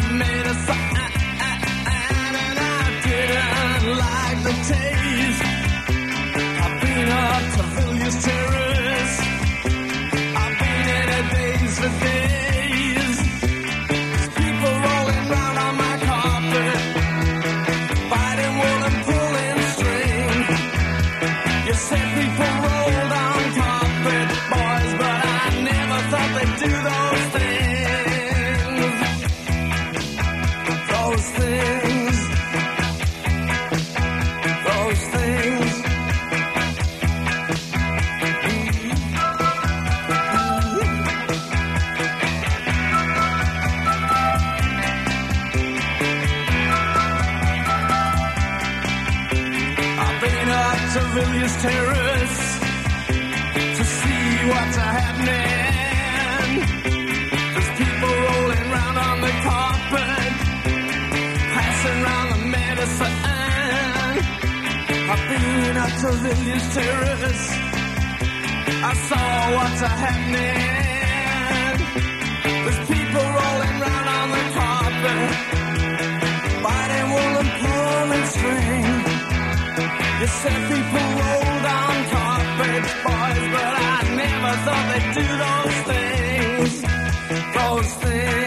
that made us. this terrace to see what's happening. There's people rolling round on the carpet, passing round the medicine. I've been up to Villiers Terrace. I saw what's happening. There's people rolling round on the carpet. You said people rolled on carpet boys, but I never thought they'd do those things. Those things.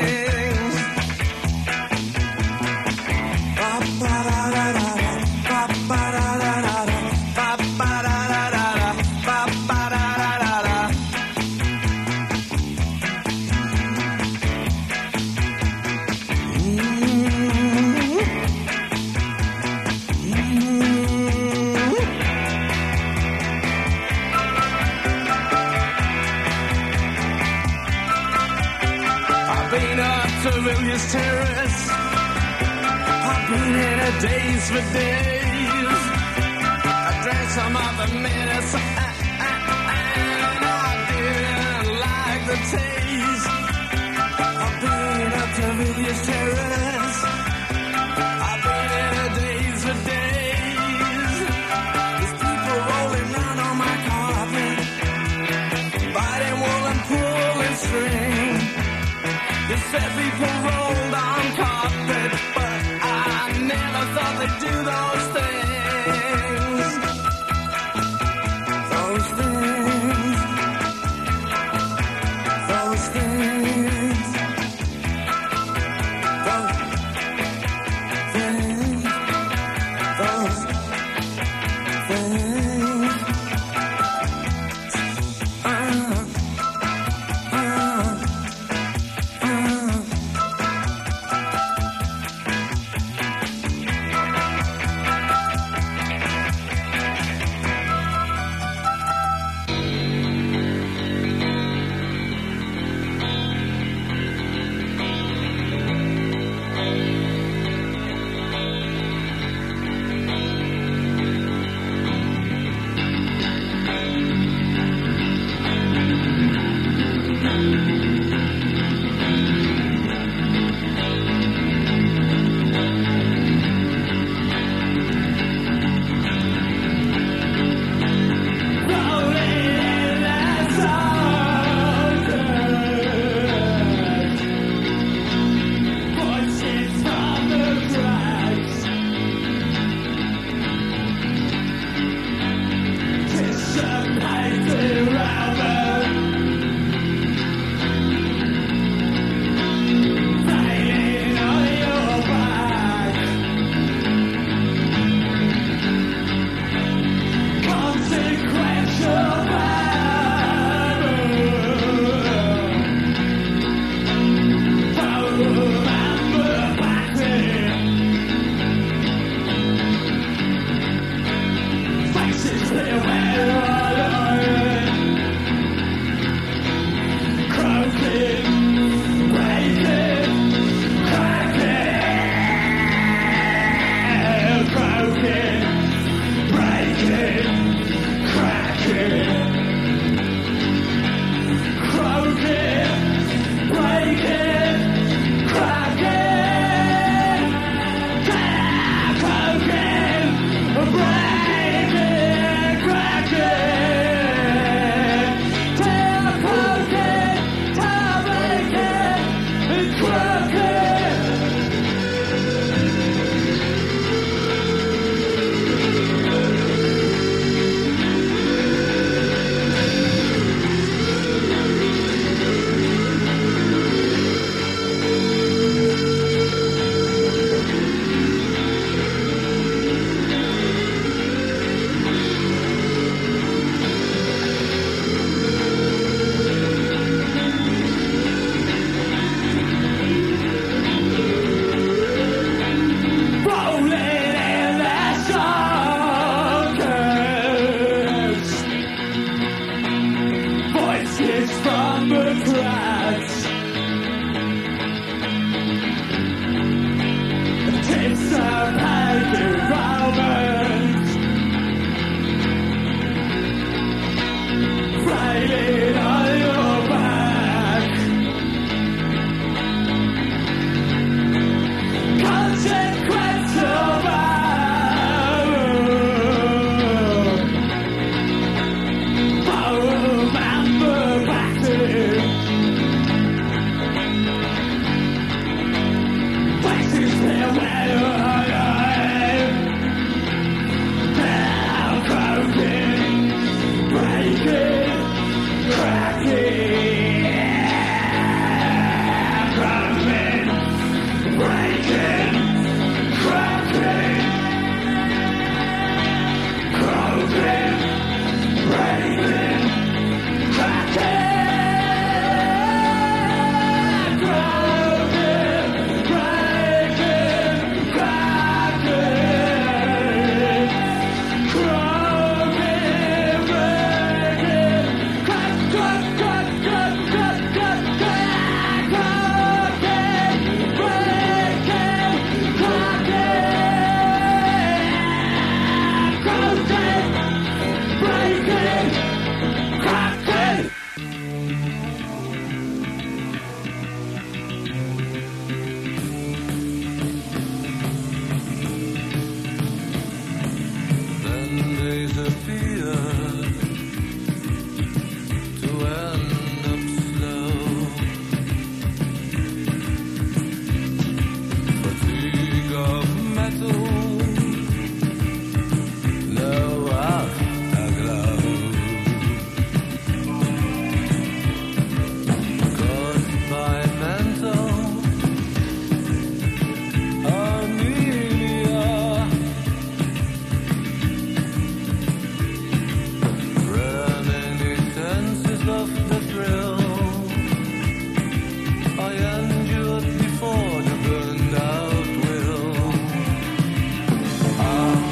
the minutes. And I didn't like the taste of being a.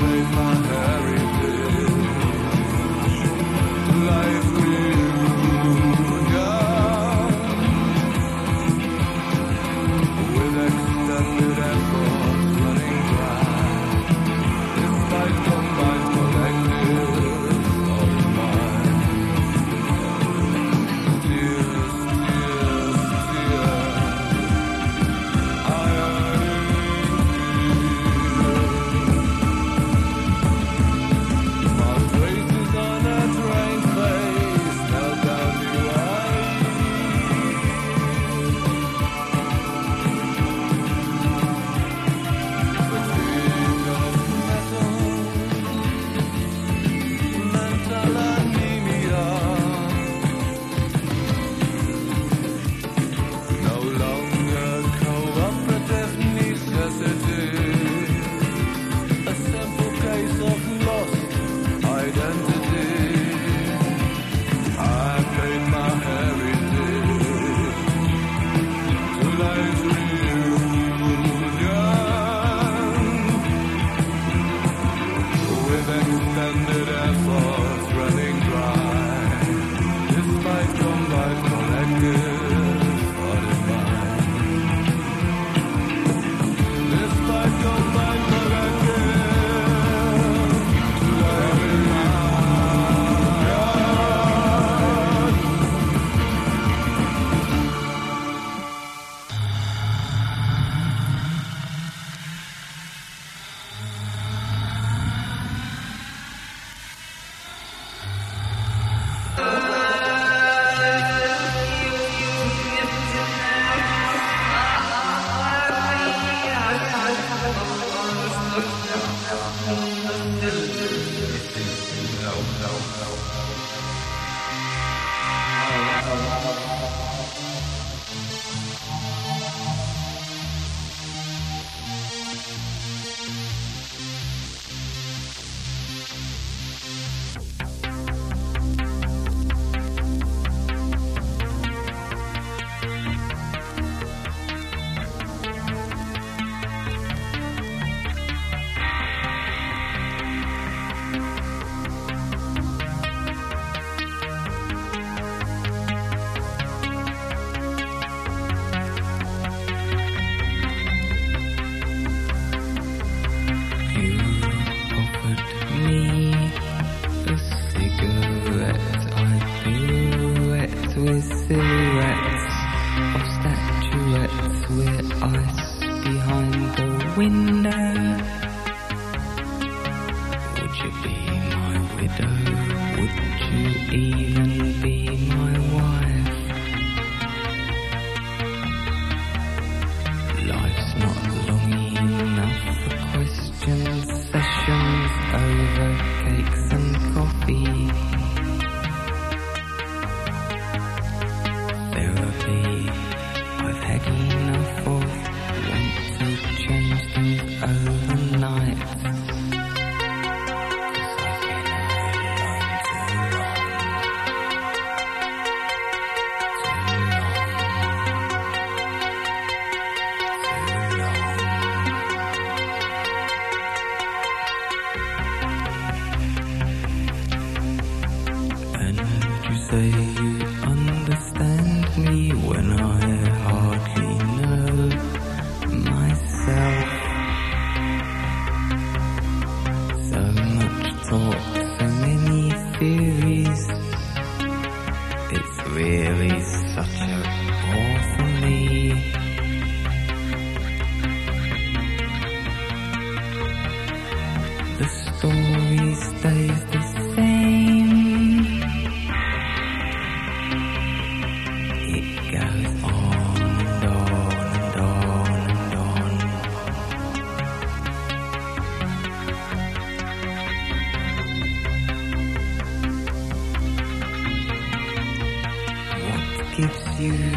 over.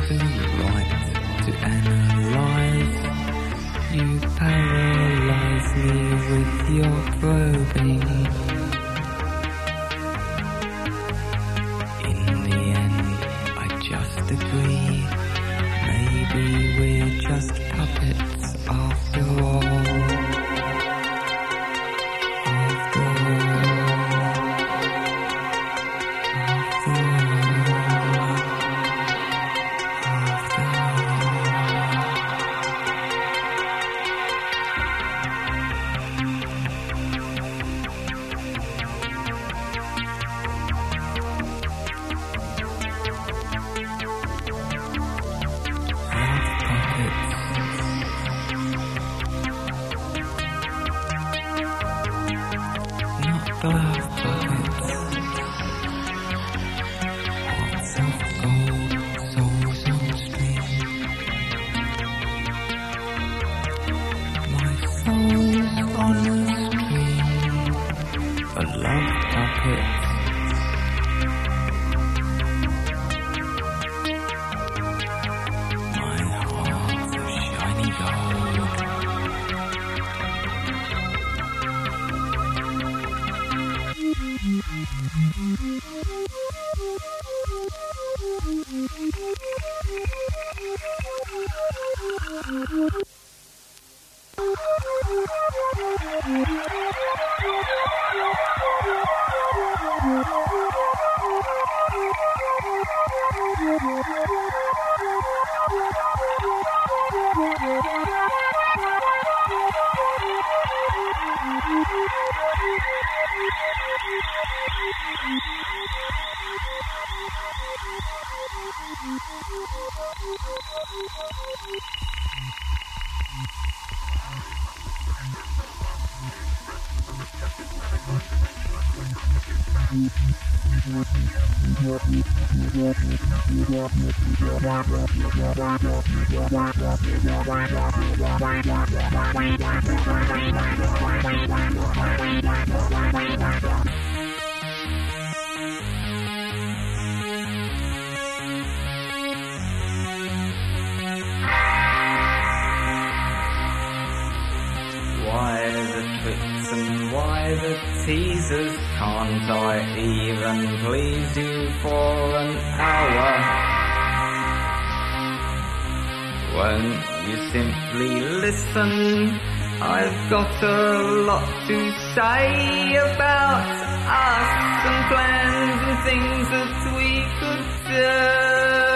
even right to analyze. You paralyze me with your probing. And I've got a lot to say about us and plans and things that we could do.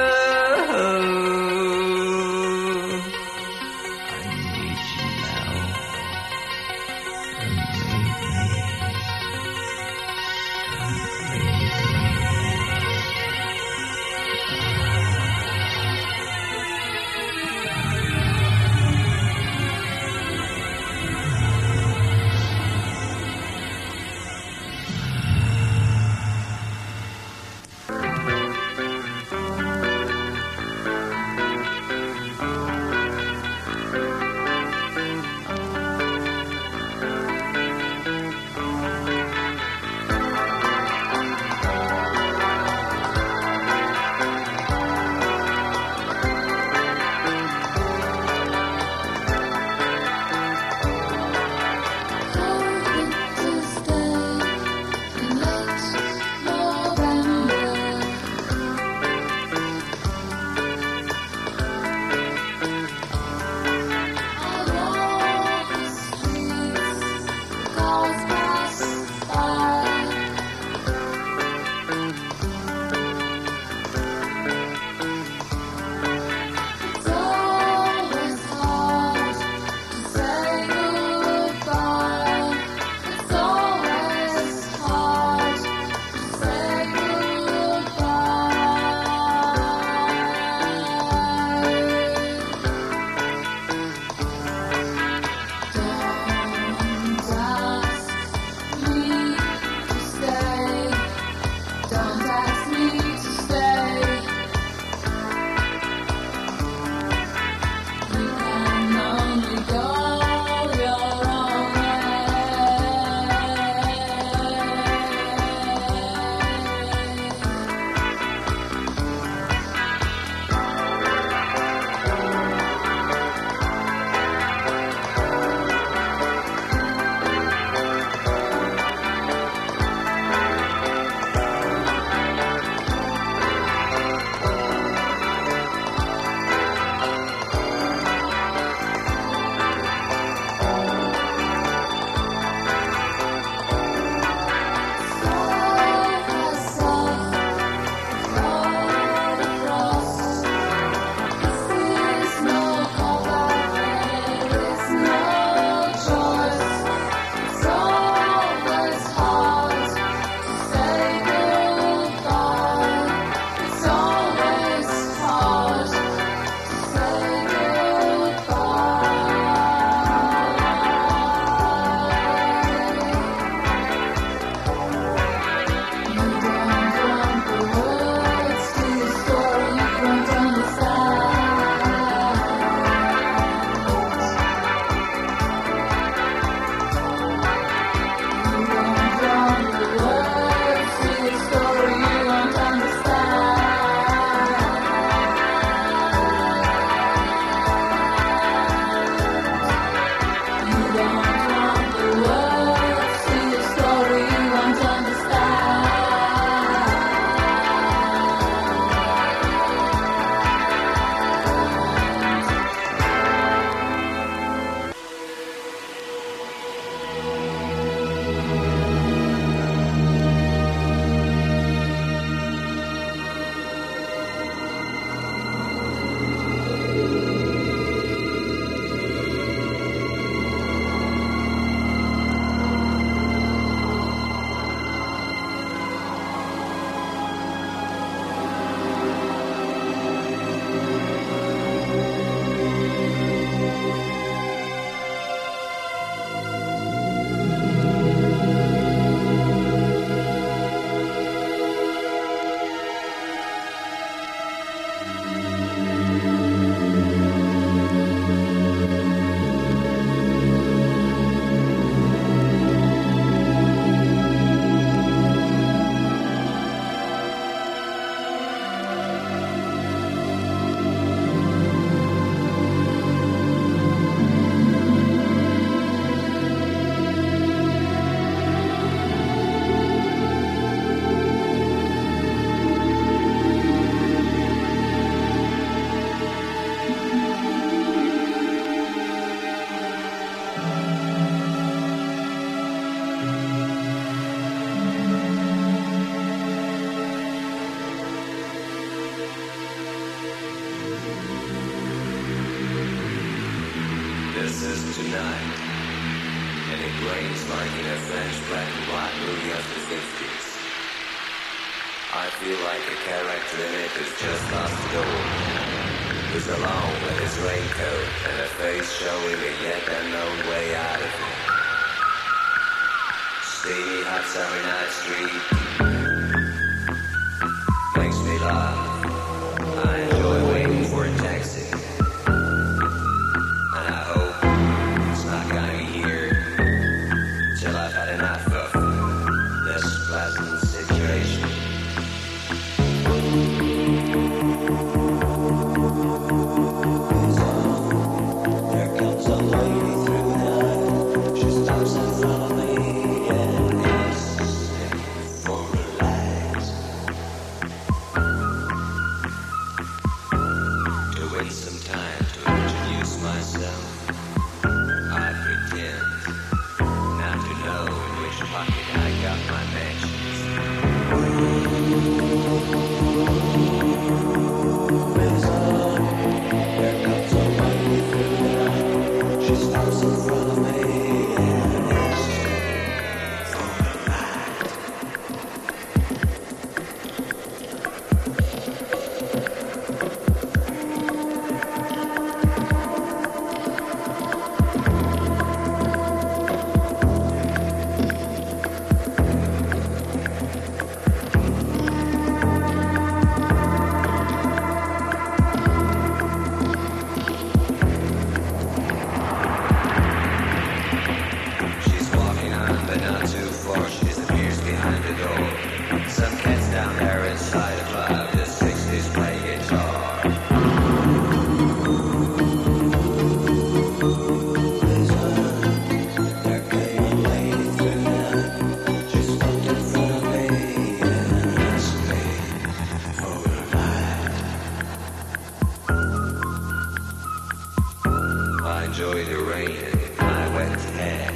enjoy the rain and my wet hair.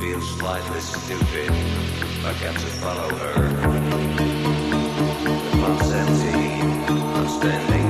Feel slightly stupid, I got to follow her. The pumps empty, I'm standing.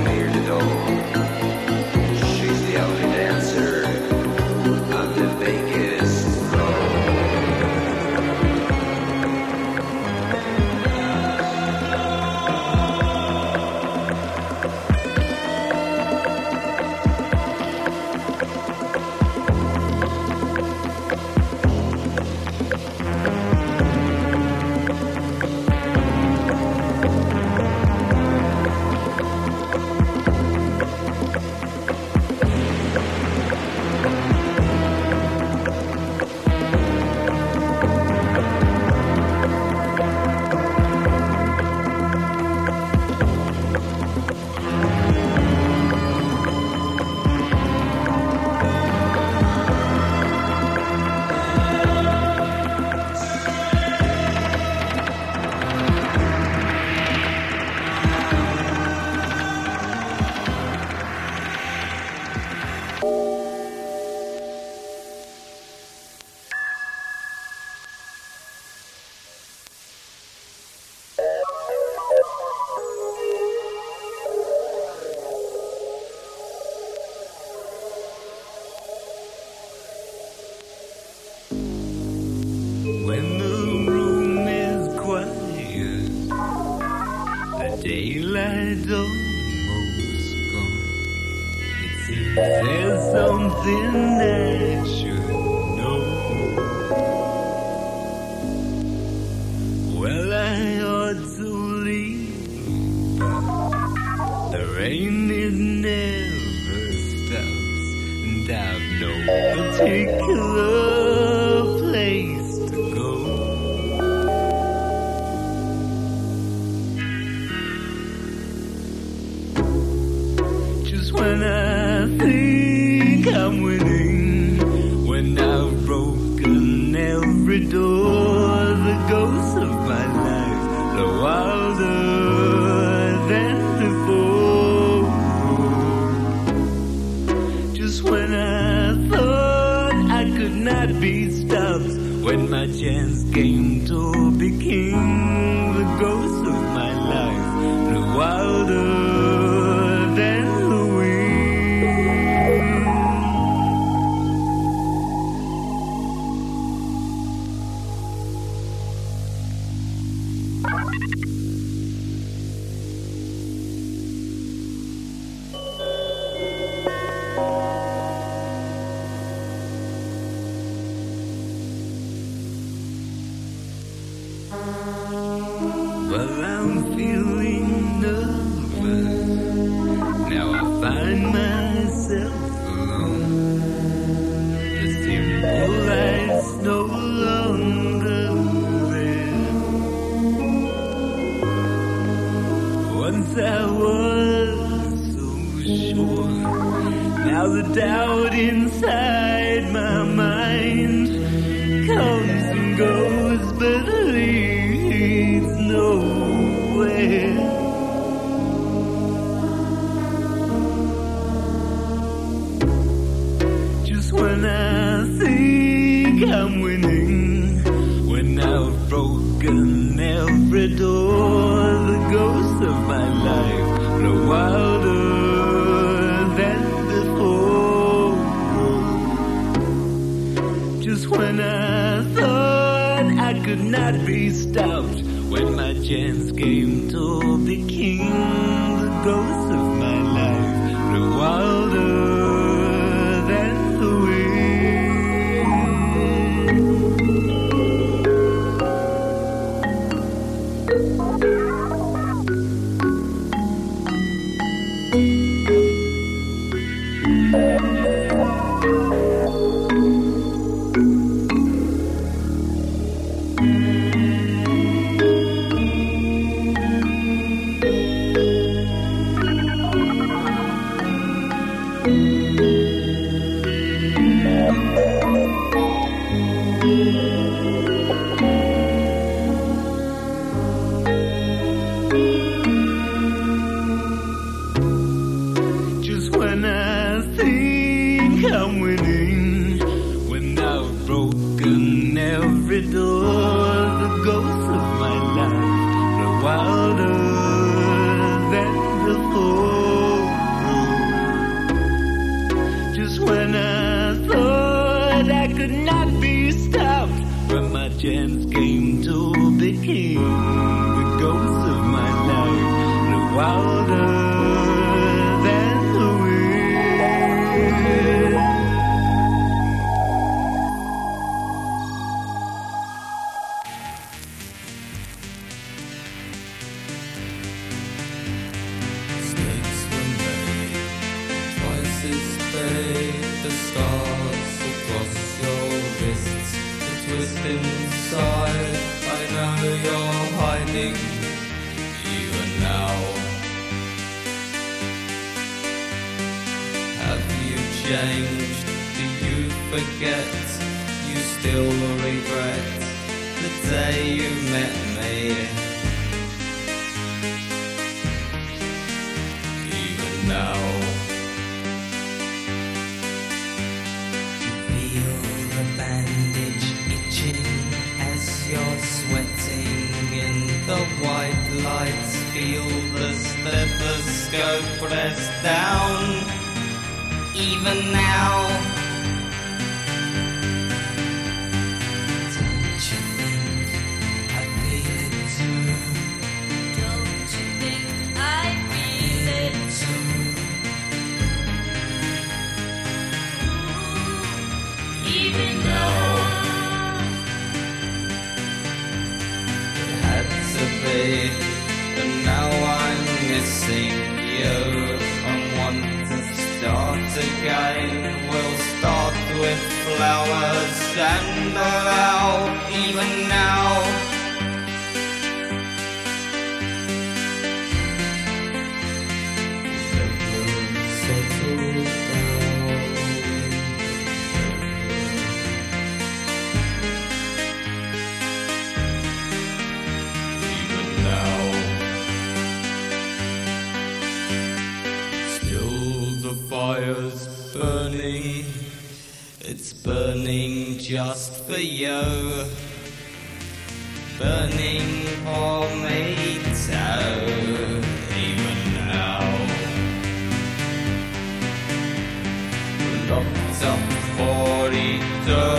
standing even now. Have you changed? Do you forget? You still regret the day you met me. your Lights feel the stethoscope pressed down. Even now. sandal owl, even now. burning just for you, burning for me too, even now. Locked up 42.